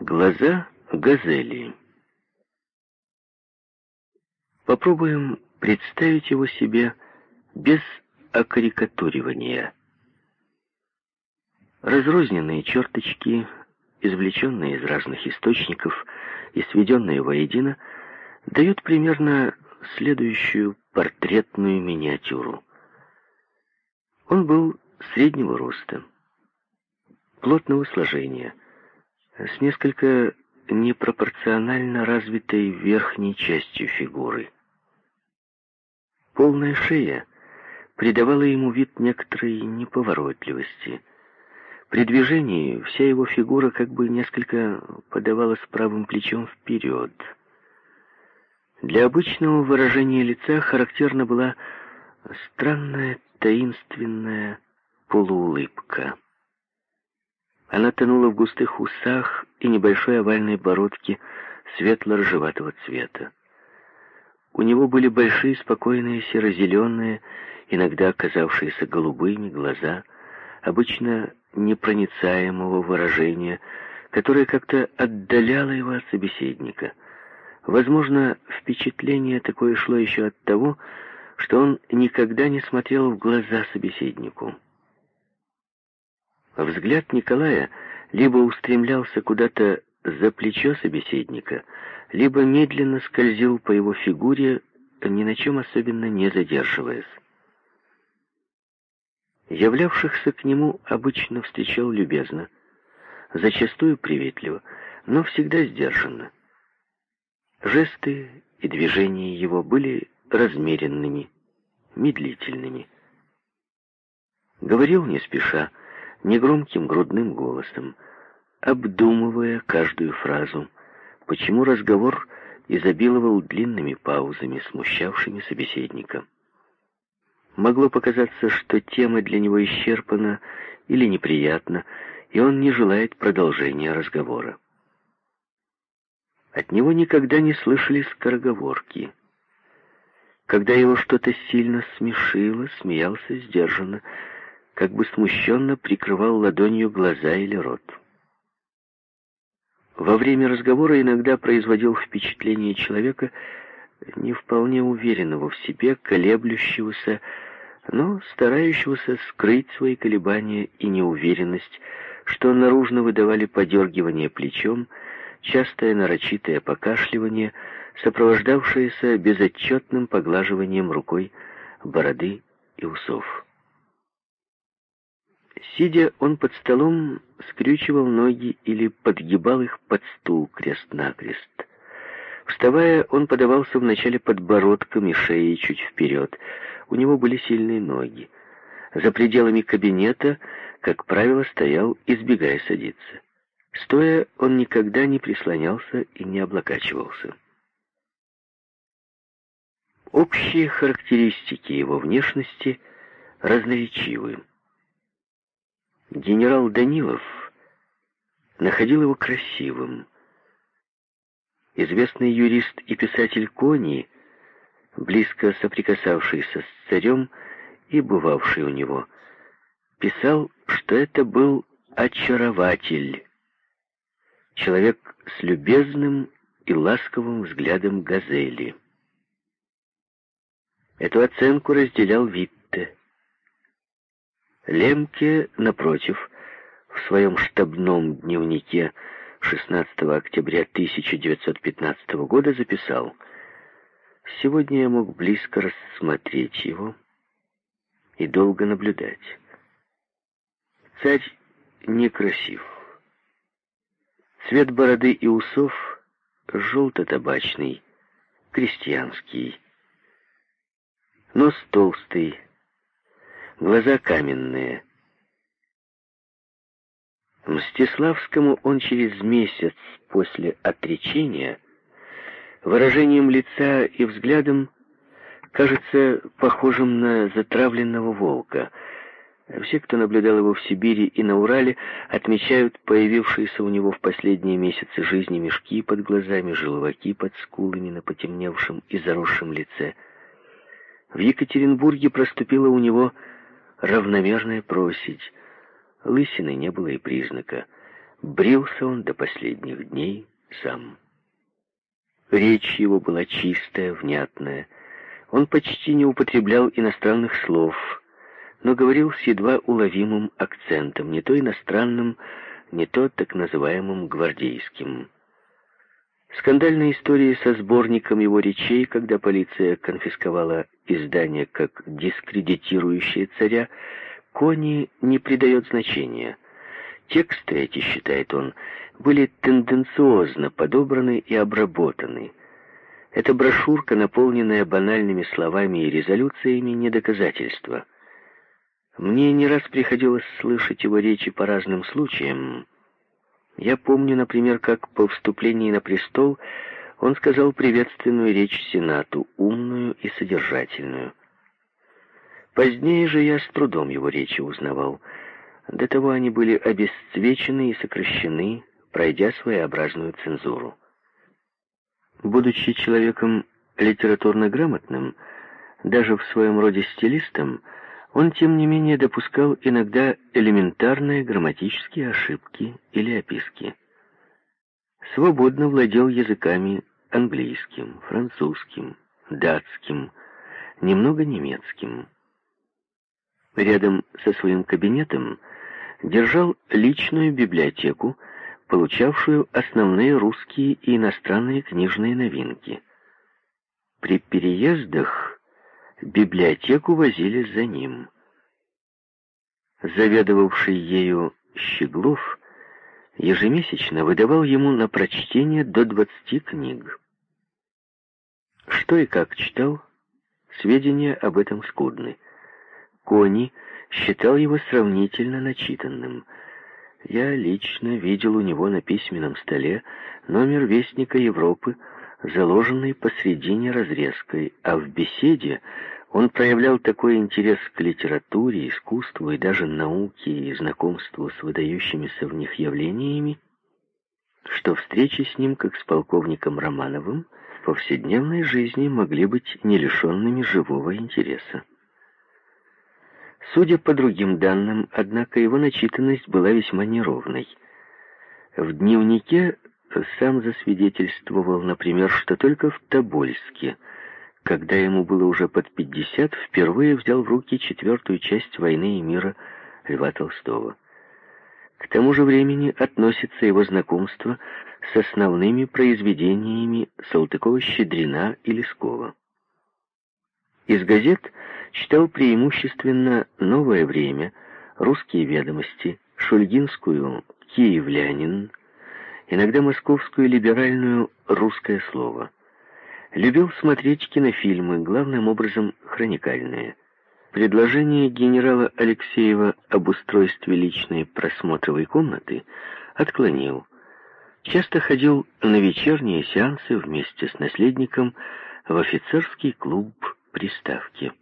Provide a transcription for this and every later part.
Глаза газели. Попробуем представить его себе без окарикатуривания. Разрозненные черточки, извлеченные из разных источников и сведенные воедино, дают примерно следующую портретную миниатюру. Он был среднего роста, плотного сложения – с несколько непропорционально развитой верхней частью фигуры. Полная шея придавала ему вид некоторой неповоротливости. При движении вся его фигура как бы несколько подавалась правым плечом вперед. Для обычного выражения лица характерна была странная таинственная полуулыбка. Она тонула в густых усах и небольшой овальной бородке светло-рыжеватого цвета. У него были большие, спокойные, серо-зеленые, иногда оказавшиеся голубыми, глаза, обычно непроницаемого выражения, которое как-то отдаляло его от собеседника. Возможно, впечатление такое шло еще от того, что он никогда не смотрел в глаза собеседнику. Взгляд Николая либо устремлялся куда-то за плечо собеседника, либо медленно скользил по его фигуре, ни на чем особенно не задерживаясь. Являвшихся к нему обычно встречал любезно, зачастую приветливо, но всегда сдержанно. Жесты и движения его были размеренными, медлительными. Говорил не спеша, негромким грудным голосом, обдумывая каждую фразу, почему разговор изобиловал длинными паузами, смущавшими собеседника. Могло показаться, что тема для него исчерпана или неприятна, и он не желает продолжения разговора. От него никогда не слышали скороговорки. Когда его что-то сильно смешило, смеялся сдержанно, как бы смущенно прикрывал ладонью глаза или рот. Во время разговора иногда производил впечатление человека, не вполне уверенного в себе, колеблющегося, но старающегося скрыть свои колебания и неуверенность, что наружно выдавали подергивание плечом, частое нарочитое покашливание, сопровождавшееся безотчетным поглаживанием рукой бороды и усов. Сидя, он под столом скрючивал ноги или подгибал их под стул крест-накрест. Вставая, он подавался вначале подбородком и шеей чуть вперед. У него были сильные ноги. За пределами кабинета, как правило, стоял, избегая садиться. Стоя, он никогда не прислонялся и не облокачивался. Общие характеристики его внешности разноречивы. Генерал Данилов находил его красивым. Известный юрист и писатель Кони, близко соприкасавшийся с царем и бывавший у него, писал, что это был очарователь, человек с любезным и ласковым взглядом газели. Эту оценку разделял Витте. Лемке, напротив, в своем штабном дневнике 16 октября 1915 года записал «Сегодня я мог близко рассмотреть его и долго наблюдать. Царь некрасив. Цвет бороды и усов желто-табачный, крестьянский. Нос толстый, глаза каменные. Мстиславскому он через месяц после отречения выражением лица и взглядом кажется похожим на затравленного волка. Все, кто наблюдал его в Сибири и на Урале, отмечают появившиеся у него в последние месяцы жизни мешки под глазами, желваки под скулами на потемневшем и заросшем лице. В Екатеринбурге проступила у него равномерная просить. Лысины не было и признака. брился он до последних дней сам. Речь его была чистая, внятная. Он почти не употреблял иностранных слов, но говорил с едва уловимым акцентом, не то иностранным, не то так называемым гвардейским. Скандальные истории со сборником его речей, когда полиция конфисковала издание как дискредитирующее царя, Кони не придает значения. Тексты эти, считает он, были тенденциозно подобраны и обработаны. Эта брошюрка, наполненная банальными словами и резолюциями, не доказательство. Мне не раз приходилось слышать его речи по разным случаям. Я помню, например, как по вступлении на престол он сказал приветственную речь Сенату, умную и содержательную. Позднее же я с трудом его речи узнавал. До того они были обесцвечены и сокращены, пройдя своеобразную цензуру. Будучи человеком литературно грамотным, даже в своем роде стилистом, он, тем не менее, допускал иногда элементарные грамматические ошибки или описки. Свободно владел языками английским, французским, датским, немного немецким. Рядом со своим кабинетом держал личную библиотеку, получавшую основные русские и иностранные книжные новинки. При переездах библиотеку возили за ним. Заведовавший ею Щеглов ежемесячно выдавал ему на прочтение до двадцати книг. Что и как читал, сведения об этом скудны. Кони считал его сравнительно начитанным. Я лично видел у него на письменном столе номер Вестника Европы, заложенный посредине разрезкой, а в беседе он проявлял такой интерес к литературе, искусству и даже науке и знакомству с выдающимися в них явлениями, что встречи с ним, как с полковником Романовым, в повседневной жизни могли быть не лишенными живого интереса. Судя по другим данным, однако, его начитанность была весьма неровной. В дневнике сам засвидетельствовал, например, что только в Тобольске, когда ему было уже под пятьдесят, впервые взял в руки четвертую часть «Войны и мира» Льва Толстого. К тому же времени относится его знакомство с основными произведениями Салтыкова-Щедрина и Лескова. Из газет читал преимущественно «Новое время», «Русские ведомости», «Шульгинскую», «Киевлянин», иногда московскую либеральную «Русское слово». Любил смотреть кинофильмы, главным образом хроникальные. Предложение генерала Алексеева об устройстве личной просмотровой комнаты отклонил. Часто ходил на вечерние сеансы вместе с наследником в офицерский клуб приставки.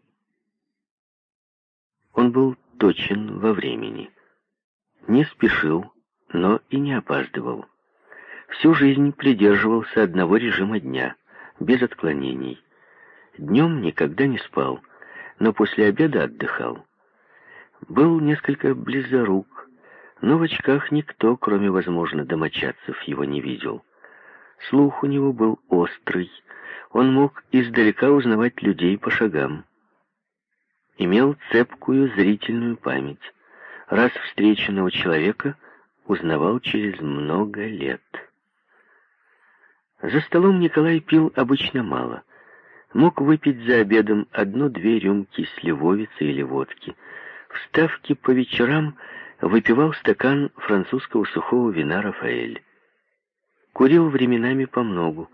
Он был точен во времени. Не спешил, но и не опаздывал. Всю жизнь придерживался одного режима дня, без отклонений. Днем никогда не спал, но после обеда отдыхал. Был несколько близорук, но в очках никто, кроме, возможно, домочадцев, его не видел. Слух у него был острый, он мог издалека узнавать людей по шагам. Имел цепкую зрительную память. Раз встреченного человека узнавал через много лет. За столом Николай пил обычно мало. Мог выпить за обедом одну-две рюмки сливовицы или водки. В ставке по вечерам выпивал стакан французского сухого вина «Рафаэль». Курил временами помногу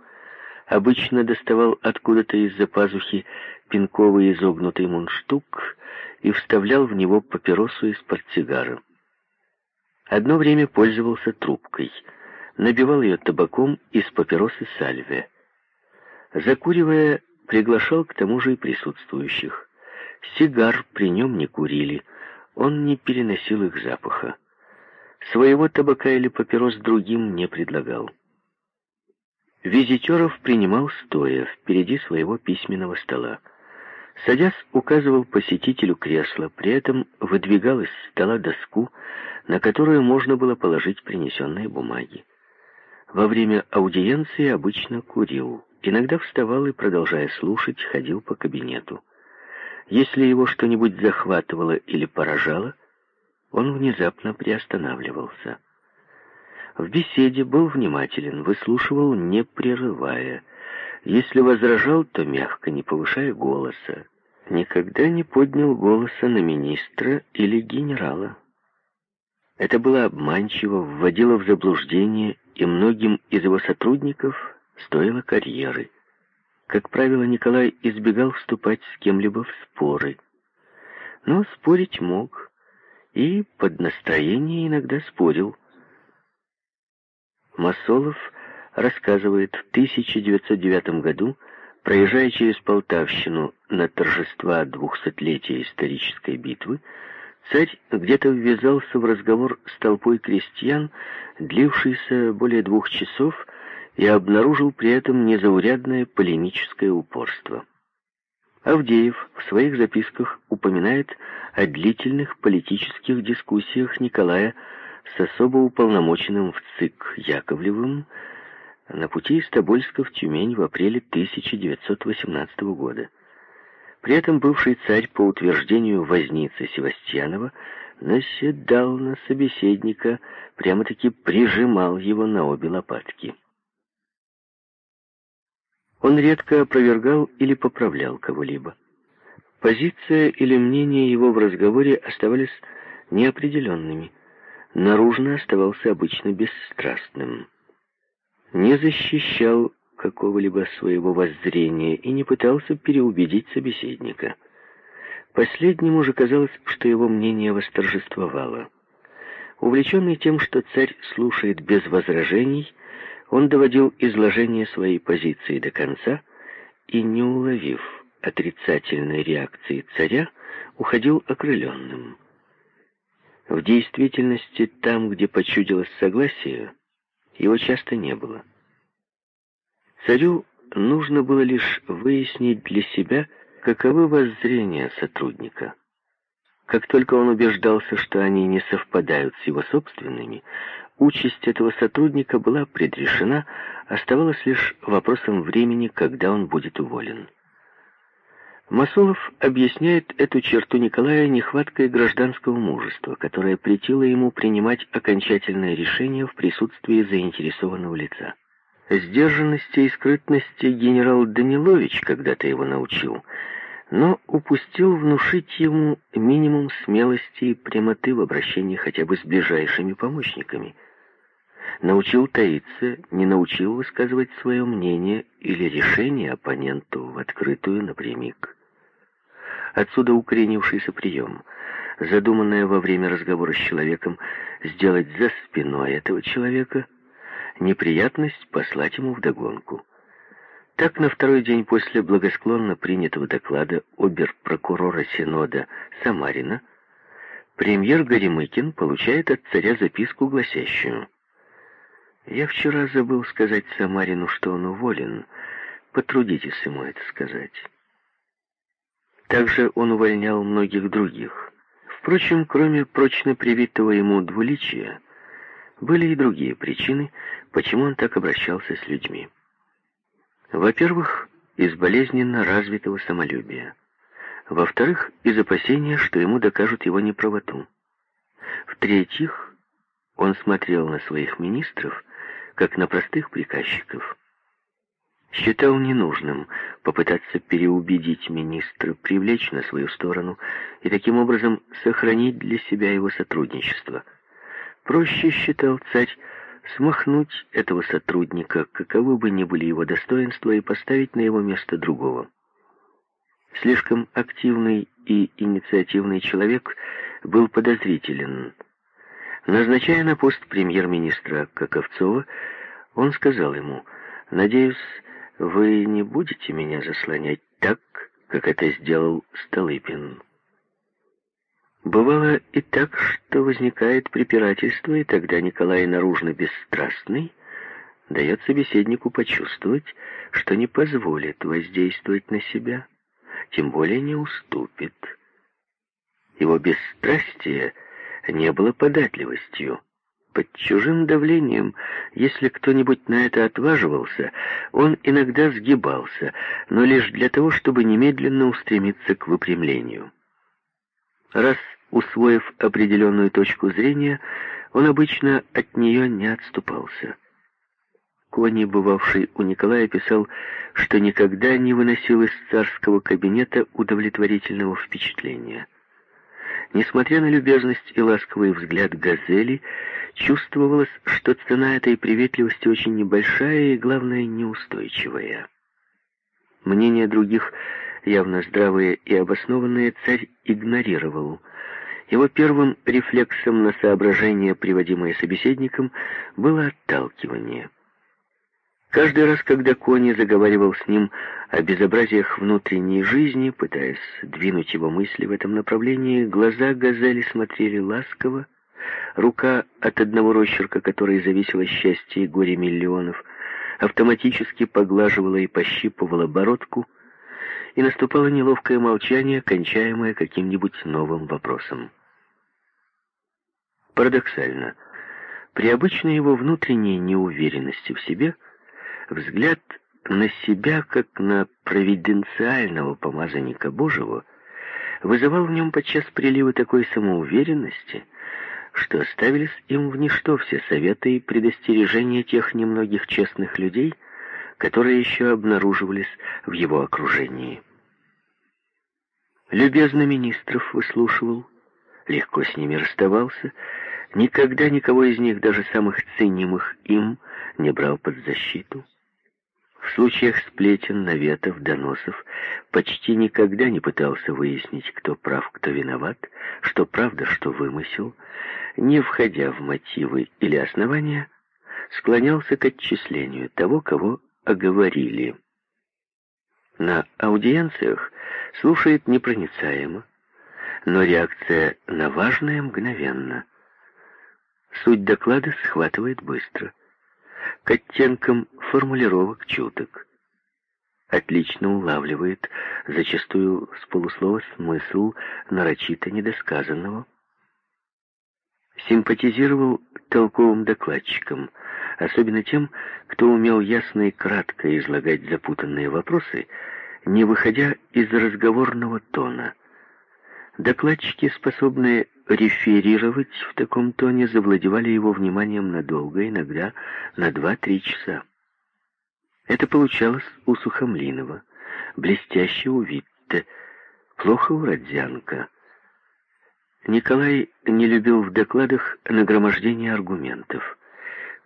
обычно доставал откуда-то из-за пазухи пинковый изогнутый мундштук и вставлял в него папиросу из портсигара. Одно время пользовался трубкой, набивал ее табаком из папиросы сальве. Закуривая, приглашал к тому же и присутствующих. Сигар при нем не курили, он не переносил их запаха. Своего табака или папирос другим не предлагал. Визитеров принимал стоя, впереди своего письменного стола. Садясь, указывал посетителю кресло, при этом выдвигал из стола доску, на которую можно было положить принесенные бумаги. Во время аудиенции обычно курил. Иногда вставал и, продолжая слушать, ходил по кабинету. Если его что-нибудь захватывало или поражало, он внезапно приостанавливался. В беседе был внимателен, выслушивал, не прерывая. Если возражал, то мягко, не повышая голоса. Никогда не поднял голоса на министра или генерала. Это было обманчиво, вводило в заблуждение, и многим из его сотрудников стоило карьеры. Как правило, Николай избегал вступать с кем-либо в споры. Но спорить мог, и под настроение иногда спорил. Масолов рассказывает, в 1909 году, проезжая через Полтавщину на торжества двухсотлетия исторической битвы, царь где-то ввязался в разговор с толпой крестьян, длившийся более двух часов, и обнаружил при этом незаурядное полемическое упорство. Авдеев в своих записках упоминает о длительных политических дискуссиях Николая с особо уполномоченным в ЦИК Яковлевым на пути из Тобольска в Тюмень в апреле 1918 года. При этом бывший царь, по утверждению возницы Севастьянова, наседал на собеседника, прямо-таки прижимал его на обе лопатки. Он редко опровергал или поправлял кого-либо. Позиция или мнение его в разговоре оставались неопределенными. Наружно оставался обычно бесстрастным. Не защищал какого-либо своего воззрения и не пытался переубедить собеседника. Последнему же казалось, что его мнение восторжествовало. Увлеченный тем, что царь слушает без возражений, он доводил изложение своей позиции до конца и, не уловив отрицательной реакции царя, уходил окрыленным. В действительности, там, где почудилось согласие, его часто не было. Царю нужно было лишь выяснить для себя, каковы воззрения сотрудника. Как только он убеждался, что они не совпадают с его собственными, Участь этого сотрудника была предрешена, оставалось лишь вопросом времени, когда он будет уволен. Масолов объясняет эту черту Николая нехваткой гражданского мужества, которое претило ему принимать окончательное решение в присутствии заинтересованного лица. Сдержанности и скрытности генерал Данилович когда-то его научил, но упустил внушить ему минимум смелости и прямоты в обращении хотя бы с ближайшими помощниками – научил таиться, не научил высказывать свое мнение или решение оппоненту в открытую напрямик. Отсюда укоренившийся прием, задуманное во время разговора с человеком сделать за спиной этого человека, неприятность послать ему вдогонку. Так, на второй день после благосклонно принятого доклада обер-прокурора Синода Самарина, премьер Горемыкин получает от царя записку, гласящую я вчера забыл сказать Самарину, что он уволен. Потрудитесь ему это сказать. Также он увольнял многих других. Впрочем, кроме прочно привитого ему двуличия, были и другие причины, почему он так обращался с людьми. Во-первых, из болезненно развитого самолюбия. Во-вторых, из опасения, что ему докажут его неправоту. В-третьих, он смотрел на своих министров как на простых приказчиков. Считал ненужным попытаться переубедить министра, привлечь на свою сторону и таким образом сохранить для себя его сотрудничество. Проще считал царь смахнуть этого сотрудника, каковы бы ни были его достоинства, и поставить на его место другого. Слишком активный и инициативный человек был подозрителен – Назначая на пост премьер-министра Каковцова, он сказал ему, «Надеюсь, вы не будете меня заслонять так, как это сделал Столыпин». Бывало и так, что возникает препирательство, и тогда Николай наружно бесстрастный дает собеседнику почувствовать, что не позволит воздействовать на себя, тем более не уступит. Его бесстрастие не было податливостью. Под чужим давлением, если кто-нибудь на это отваживался, он иногда сгибался, но лишь для того, чтобы немедленно устремиться к выпрямлению. Раз усвоив определенную точку зрения, он обычно от нее не отступался. Кони, бывавший у Николая, писал, что никогда не выносил из царского кабинета удовлетворительного впечатления. Несмотря на любезность и ласковый взгляд Газели, чувствовалось, что цена этой приветливости очень небольшая и, главное, неустойчивая. Мнения других, явно здравые и обоснованные, царь игнорировал. Его первым рефлексом на соображение, приводимое собеседником, было отталкивание. Каждый раз, когда Кони заговаривал с ним о безобразиях внутренней жизни, пытаясь двинуть его мысли в этом направлении, глаза Газели смотрели ласково, рука от одного росчерка, которой зависело счастье и горе миллионов, автоматически поглаживала и пощипывала бородку, и наступало неловкое молчание, кончаемое каким-нибудь новым вопросом. Парадоксально, при обычной его внутренней неуверенности в себе – Взгляд на себя, как на провиденциального помазанника Божьего, вызывал в нем подчас приливы такой самоуверенности, что оставились им в ничто все советы и предостережения тех немногих честных людей, которые еще обнаруживались в его окружении. Любезно министров выслушивал, легко с ними расставался, никогда никого из них, даже самых ценимых им, не брал под защиту. В случаях сплетен, наветов, доносов почти никогда не пытался выяснить, кто прав, кто виноват, что правда, что вымысел, не входя в мотивы или основания, склонялся к отчислению того, кого оговорили. На аудиенциях слушает непроницаемо, но реакция на важное мгновенно. Суть доклада схватывает быстро к оттенкам формулировок чуток. Отлично улавливает, зачастую с полуслова смысл нарочито недосказанного. Симпатизировал толковым докладчикам, особенно тем, кто умел ясно и кратко излагать запутанные вопросы, не выходя из разговорного тона. Докладчики, способные реферировать в таком тоне, завладевали его вниманием надолго, иногда на два-три часа. Это получалось у Сухомлинова, блестяще у Витте, плохо у Родзянко. Николай не любил в докладах нагромождение аргументов.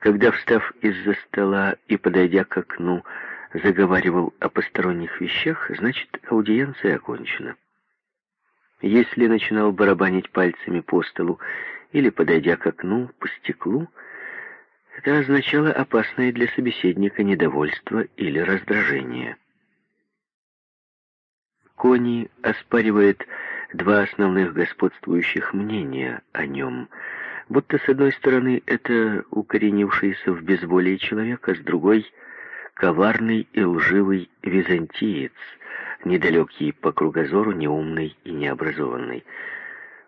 Когда, встав из-за стола и подойдя к окну, заговаривал о посторонних вещах, значит, аудиенция окончена. Если начинал барабанить пальцами по столу или, подойдя к окну, по стеклу, это означало опасное для собеседника недовольство или раздражение. Кони оспаривает два основных господствующих мнения о нем, будто с одной стороны это укоренившийся в безволии человек, а с другой — коварный и лживый византиец — недалекий по кругозору, неумный и необразованный.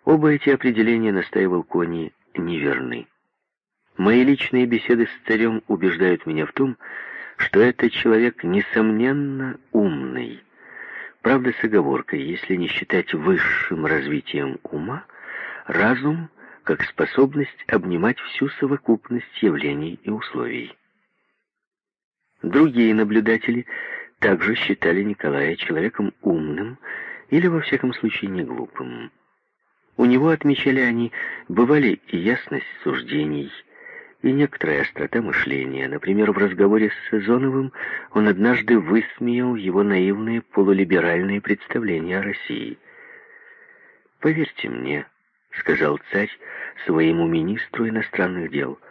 Оба эти определения, настаивал Кони, неверны. Мои личные беседы с царем убеждают меня в том, что этот человек, несомненно, умный. Правда, с оговоркой, если не считать высшим развитием ума, разум как способность обнимать всю совокупность явлений и условий. Другие наблюдатели также считали Николая человеком умным или, во всяком случае, не глупым. У него, отмечали они, бывали и ясность суждений, и некоторая острота мышления. Например, в разговоре с Сезоновым он однажды высмеял его наивные полулиберальные представления о России. «Поверьте мне», — сказал царь своему министру иностранных дел, —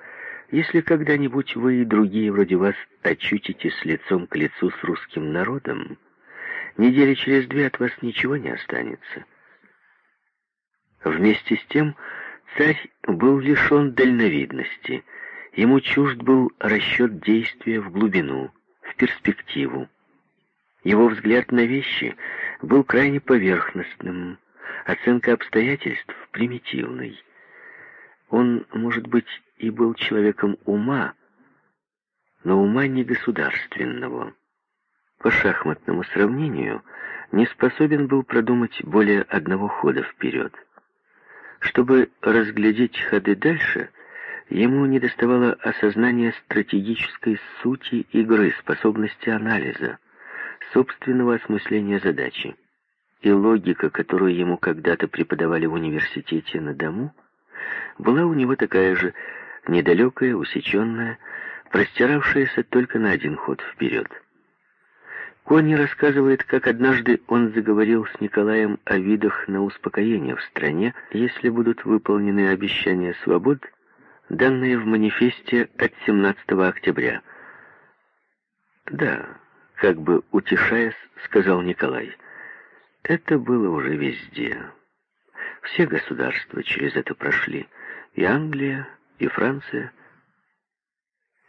если когда-нибудь вы и другие вроде вас очутитесь лицом к лицу с русским народом, недели через две от вас ничего не останется. Вместе с тем царь был лишен дальновидности. Ему чужд был расчет действия в глубину, в перспективу. Его взгляд на вещи был крайне поверхностным, оценка обстоятельств примитивной. Он, может быть, и был человеком ума, но ума не государственного. По шахматному сравнению не способен был продумать более одного хода вперед. Чтобы разглядеть ходы дальше, ему недоставало осознания стратегической сути игры, способности анализа, собственного осмысления задачи. И логика, которую ему когда-то преподавали в университете на дому, была у него такая же, недалекая, усеченная, простиравшаяся только на один ход вперед. Кони рассказывает, как однажды он заговорил с Николаем о видах на успокоение в стране, если будут выполнены обещания свобод, данные в манифесте от 17 октября. «Да», — как бы утешаясь, сказал Николай, — «это было уже везде. Все государства через это прошли, и Англия, и Франция».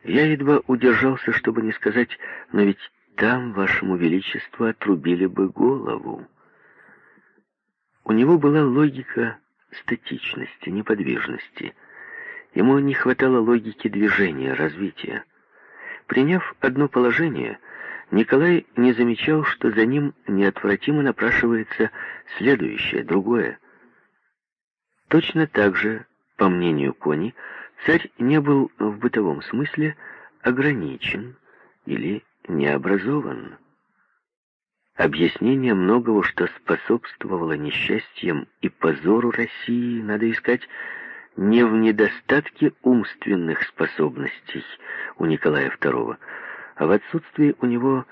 Я едва удержался, чтобы не сказать, но ведь там вашему величеству отрубили бы голову. У него была логика статичности, неподвижности. Ему не хватало логики движения, развития. Приняв одно положение, Николай не замечал, что за ним неотвратимо напрашивается следующее, другое. Точно так же, по мнению Кони, царь не был в бытовом смысле ограничен или не образован. Объяснение многого, что способствовало несчастьям и позору России, надо искать не в недостатке умственных способностей у Николая II, в отсутствии у него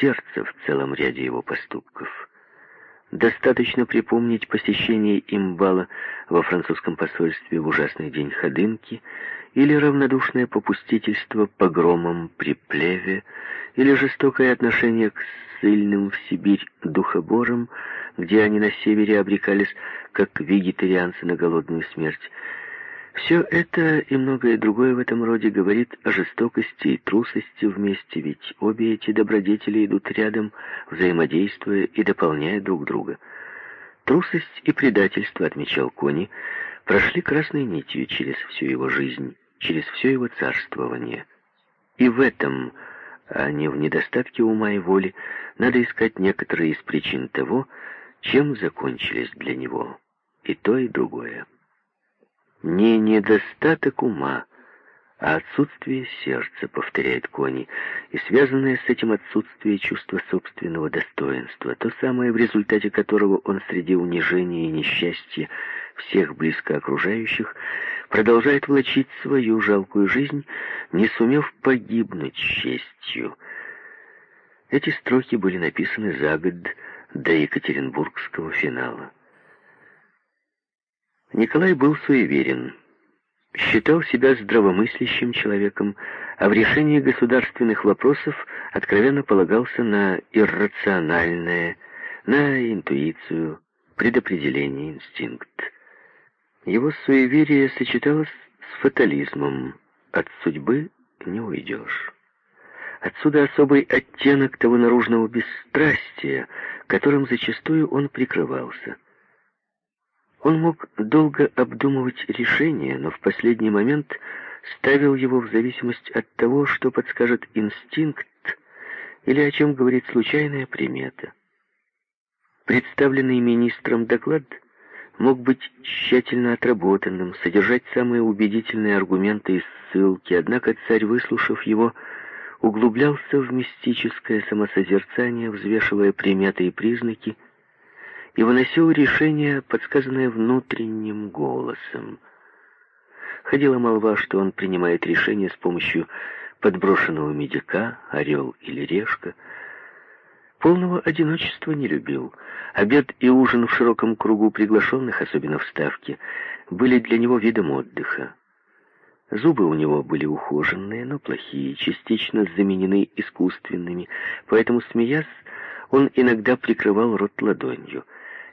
сердца в целом ряде его поступков. Достаточно припомнить посещение им бала во французском посольстве в ужасный день Ходынки или равнодушное попустительство погромам при плеве, или жестокое отношение к ссыльным в Сибирь духоборам, где они на севере обрекались, как вегетарианцы, на голодную смерть. Все это и многое другое в этом роде говорит о жестокости и трусости вместе, ведь обе эти добродетели идут рядом, взаимодействуя и дополняя друг друга. Трусость и предательство, отмечал Кони, прошли красной нитью через всю его жизнь, через все его царствование. И в этом а не в недостатке ума и воли, надо искать некоторые из причин того, чем закончились для него и то, и другое. Не недостаток ума, а отсутствие сердца, повторяет Кони, и связанное с этим отсутствие чувства собственного достоинства, то самое, в результате которого он среди унижения и несчастья всех близко окружающих продолжает влачить свою жалкую жизнь, не сумев погибнуть честью. Эти строки были написаны за год до Екатеринбургского финала. Николай был суеверен, считал себя здравомыслящим человеком, а в решении государственных вопросов откровенно полагался на иррациональное, на интуицию, предопределение, инстинкт. Его суеверие сочеталось с фатализмом. От судьбы не уйдешь. Отсюда особый оттенок того наружного бесстрастия, которым зачастую он прикрывался. Он мог долго обдумывать решение, но в последний момент ставил его в зависимость от того, что подскажет инстинкт или о чем говорит случайная примета. Представленный министром доклад — мог быть тщательно отработанным, содержать самые убедительные аргументы и ссылки, однако царь, выслушав его, углублялся в мистическое самосозерцание, взвешивая приметы и признаки, и выносил решение, подсказанное внутренним голосом. Ходила молва, что он принимает решение с помощью подброшенного медика, орел или решка, Полного одиночества не любил. Обед и ужин в широком кругу приглашенных, особенно в Ставке, были для него видом отдыха. Зубы у него были ухоженные, но плохие, частично заменены искусственными, поэтому, смеясь, он иногда прикрывал рот ладонью.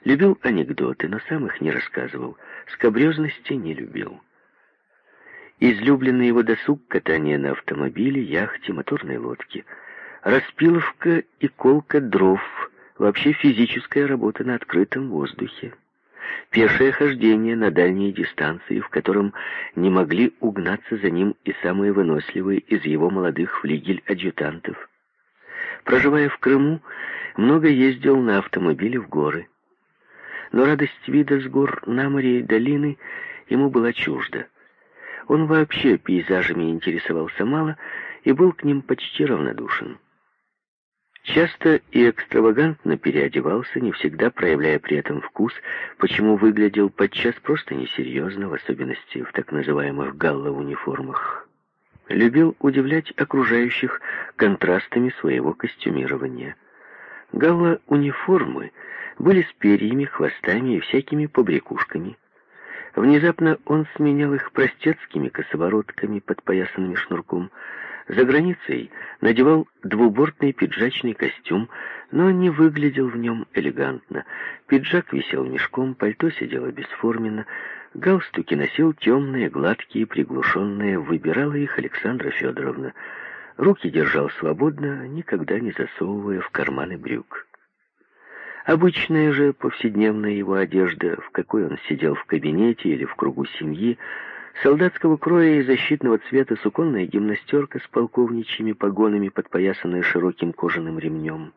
Любил анекдоты, но сам их не рассказывал, скобрезности не любил. Излюбленный его досуг — катание на автомобиле, яхте, моторной лодке — распиловка и колка дров Вообще физическая работа на открытом воздухе. Пешее хождение на дальние дистанции, в котором не могли угнаться за ним и самые выносливые из его молодых флигель-адъютантов. Проживая в Крыму, много ездил на автомобиле в горы. Но радость вида с гор на море и долины ему была чужда. Он вообще пейзажами интересовался мало и был к ним почти равнодушен. Часто и экстравагантно переодевался, не всегда проявляя при этом вкус, почему выглядел подчас просто несерьезно, в особенности в так называемых галло-униформах. Любил удивлять окружающих контрастами своего костюмирования. Галло-униформы были с перьями, хвостами и всякими побрякушками. Внезапно он сменял их простецкими косоворотками, подпоясанными шнурком, за границей надевал двубортный пиджачный костюм, но не выглядел в нем элегантно. Пиджак висел мешком, пальто сидело бесформенно, галстуки носил темные, гладкие, приглушенные, выбирала их Александра Федоровна. Руки держал свободно, никогда не засовывая в карманы брюк. Обычная же повседневная его одежда, в какой он сидел в кабинете или в кругу семьи, Солдатского кроя и защитного цвета суконная гимнастерка с полковничьими погонами, подпоясанная широким кожаным ремнем.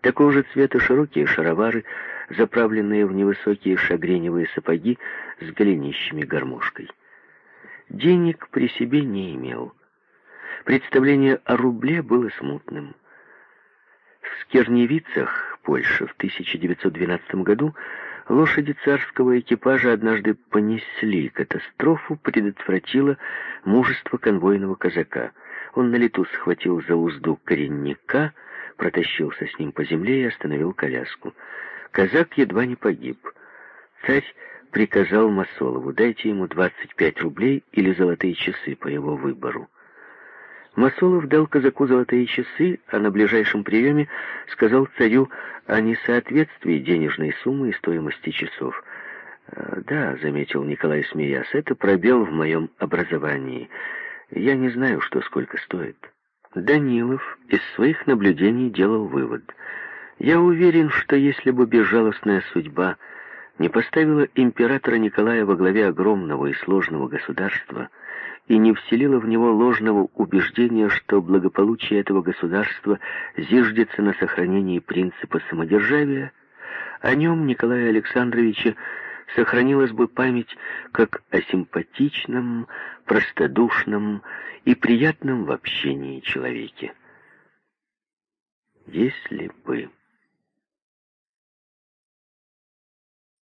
Такого же цвета широкие шаровары, заправленные в невысокие шагреневые сапоги с голенищами гармошкой. Денег при себе не имел. Представление о рубле было смутным. В Скерневицах, Польша, в 1912 году Лошади царского экипажа однажды понесли катастрофу, предотвратило мужество конвойного казака. Он на лету схватил за узду коренника, протащился с ним по земле и остановил коляску. Казак едва не погиб. Царь приказал Масолову, дайте ему 25 рублей или золотые часы по его выбору. Масолов дал казаку золотые часы, а на ближайшем приеме сказал царю о несоответствии денежной суммы и стоимости часов. «Э, «Да», — заметил Николай, смеясь, — «это пробел в моем образовании. Я не знаю, что сколько стоит». Данилов из своих наблюдений делал вывод. «Я уверен, что если бы безжалостная судьба не поставила императора Николая во главе огромного и сложного государства, — и не вселила в него ложного убеждения, что благополучие этого государства зиждется на сохранении принципа самодержавия, о нем Николая Александровича сохранилась бы память как о симпатичном, простодушном и приятном в общении человеке. Если бы...